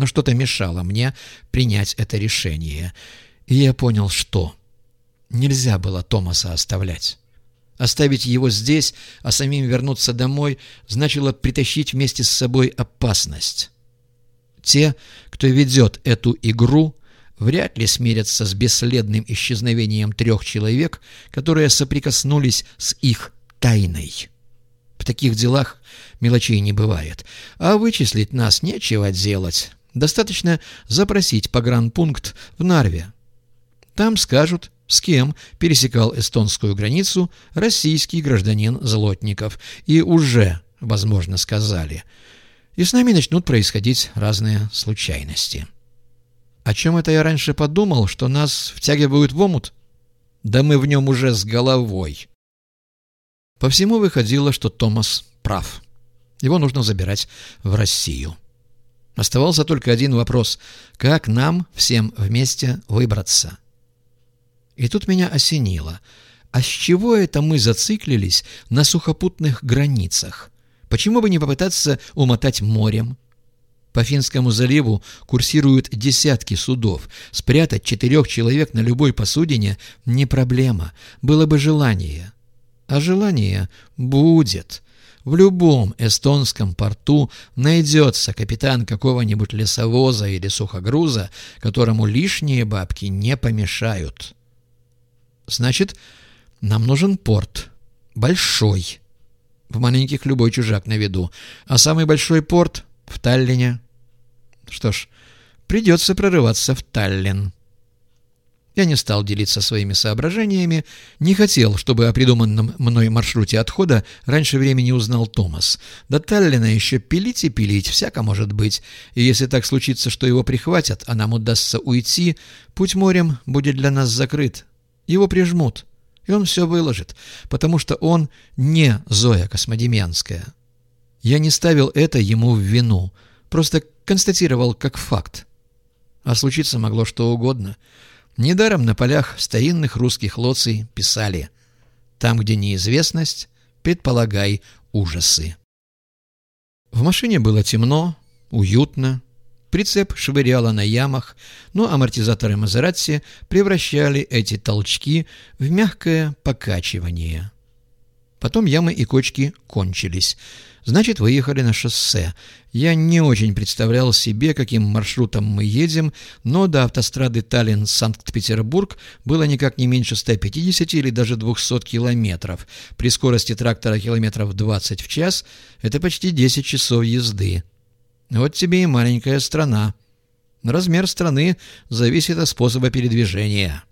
Но что-то мешало мне принять это решение. И я понял, что нельзя было Томаса оставлять. Оставить его здесь, а самим вернуться домой, значило притащить вместе с собой опасность. Те, кто ведет эту игру, вряд ли смирятся с бесследным исчезновением трех человек, которые соприкоснулись с их тайной. В таких делах мелочей не бывает, а вычислить нас нечего делать. Достаточно запросить погранпункт в Нарве. Там скажут, с кем пересекал эстонскую границу российский гражданин Злотников, и уже, возможно, сказали. И с нами начнут происходить разные случайности. О чем это я раньше подумал, что нас втягивают в омут? Да мы в нем уже с головой. По всему выходило, что Томас прав. Его нужно забирать в Россию. Оставался только один вопрос. Как нам всем вместе выбраться? И тут меня осенило. А с чего это мы зациклились на сухопутных границах? Почему бы не попытаться умотать морем? По Финскому заливу курсируют десятки судов. Спрятать четырех человек на любой посудине не проблема. Было бы желание. А желание будет. В любом эстонском порту найдется капитан какого-нибудь лесовоза или сухогруза, которому лишние бабки не помешают. Значит, нам нужен порт. Большой. В маленьких любой чужак на виду. А самый большой порт в Таллине. Что ж, придется прорываться в Таллин. Я не стал делиться своими соображениями, не хотел, чтобы о придуманном мной маршруте отхода раньше времени узнал Томас. До Таллина еще пилить и пилить, всяко может быть, и если так случится, что его прихватят, а нам удастся уйти, путь морем будет для нас закрыт. Его прижмут, и он все выложит, потому что он не Зоя Космодемьянская. Я не ставил это ему в вину, просто констатировал как факт. А случиться могло что угодно — Недаром на полях старинных русских лоций писали «Там, где неизвестность, предполагай ужасы». В машине было темно, уютно, прицеп швыряло на ямах, но амортизаторы Мазератти превращали эти толчки в мягкое покачивание. Потом ямы и кочки кончились — Значит, выехали на шоссе. Я не очень представлял себе, каким маршрутом мы едем, но до автострады Таллин-Санкт-Петербург было никак не меньше 150 или даже 200 километров. При скорости трактора километров 20 в час это почти 10 часов езды. Вот тебе и маленькая страна. Размер страны зависит от способа передвижения.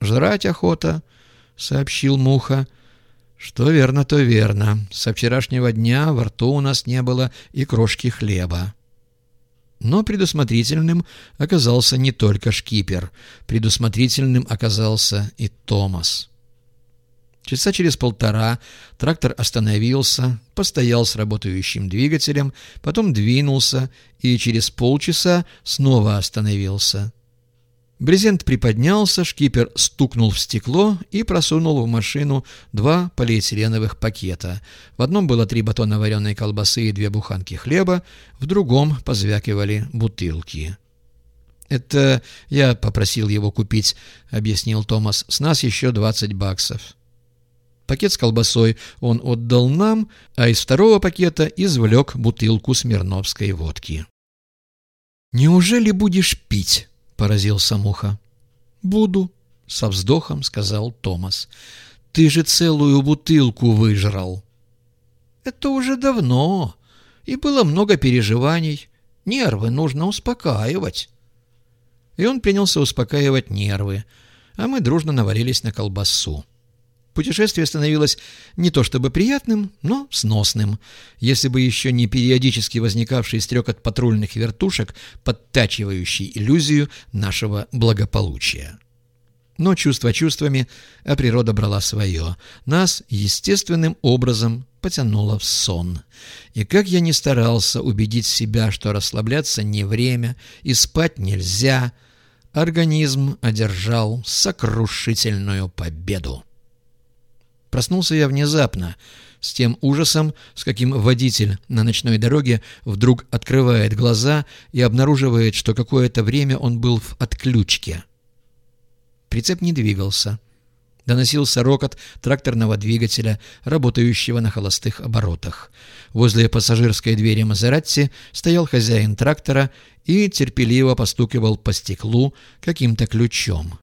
«Жрать охота», — сообщил Муха, — что верно, то верно. Со вчерашнего дня во рту у нас не было и крошки хлеба. Но предусмотрительным оказался не только шкипер. Предусмотрительным оказался и Томас. Часа через полтора трактор остановился, постоял с работающим двигателем, потом двинулся и через полчаса снова остановился. Брезент приподнялся, шкипер стукнул в стекло и просунул в машину два полиэтиленовых пакета. В одном было три батона вареной колбасы и две буханки хлеба, в другом позвякивали бутылки. «Это я попросил его купить», — объяснил Томас. «С нас еще двадцать баксов». Пакет с колбасой он отдал нам, а из второго пакета извлек бутылку смирновской водки. «Неужели будешь пить?» Поразился Муха. «Буду», — со вздохом сказал Томас. «Ты же целую бутылку выжрал». «Это уже давно, и было много переживаний. Нервы нужно успокаивать». И он принялся успокаивать нервы, а мы дружно навалились на колбасу. Путешествие становилось не то чтобы приятным, но сносным, если бы еще не периодически возникавший стрекот патрульных вертушек, подтачивающий иллюзию нашего благополучия. Но чувства чувствами, а природа брала свое. Нас естественным образом потянуло в сон. И как я не старался убедить себя, что расслабляться не время и спать нельзя, организм одержал сокрушительную победу. Проснулся я внезапно, с тем ужасом, с каким водитель на ночной дороге вдруг открывает глаза и обнаруживает, что какое-то время он был в отключке. Прицеп не двигался. Доносился рокот тракторного двигателя, работающего на холостых оборотах. Возле пассажирской двери Мазератти стоял хозяин трактора и терпеливо постукивал по стеклу каким-то ключом.